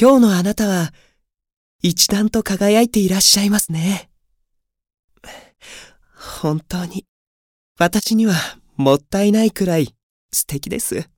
今日のあなたは一段と輝いていらっしゃいますね。本当に私にはもったいないくらい素敵です。